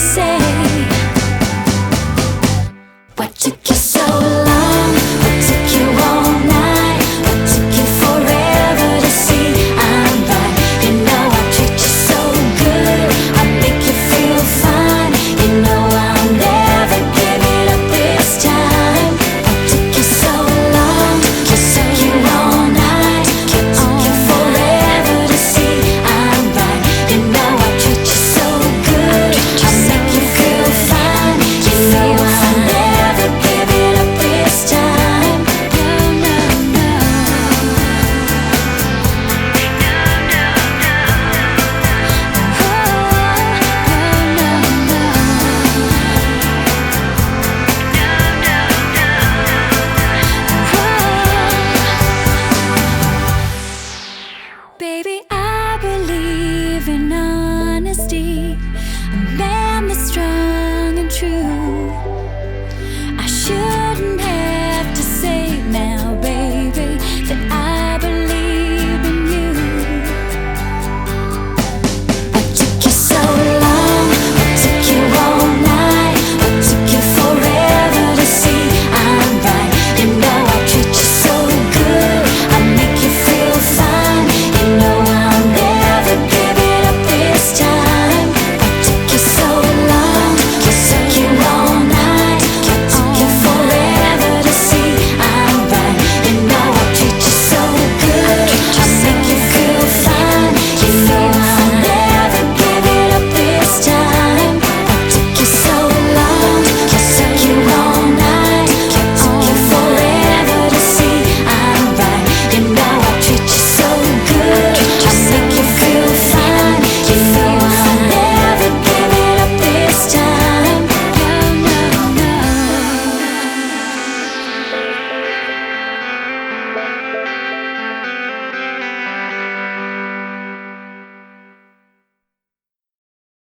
say.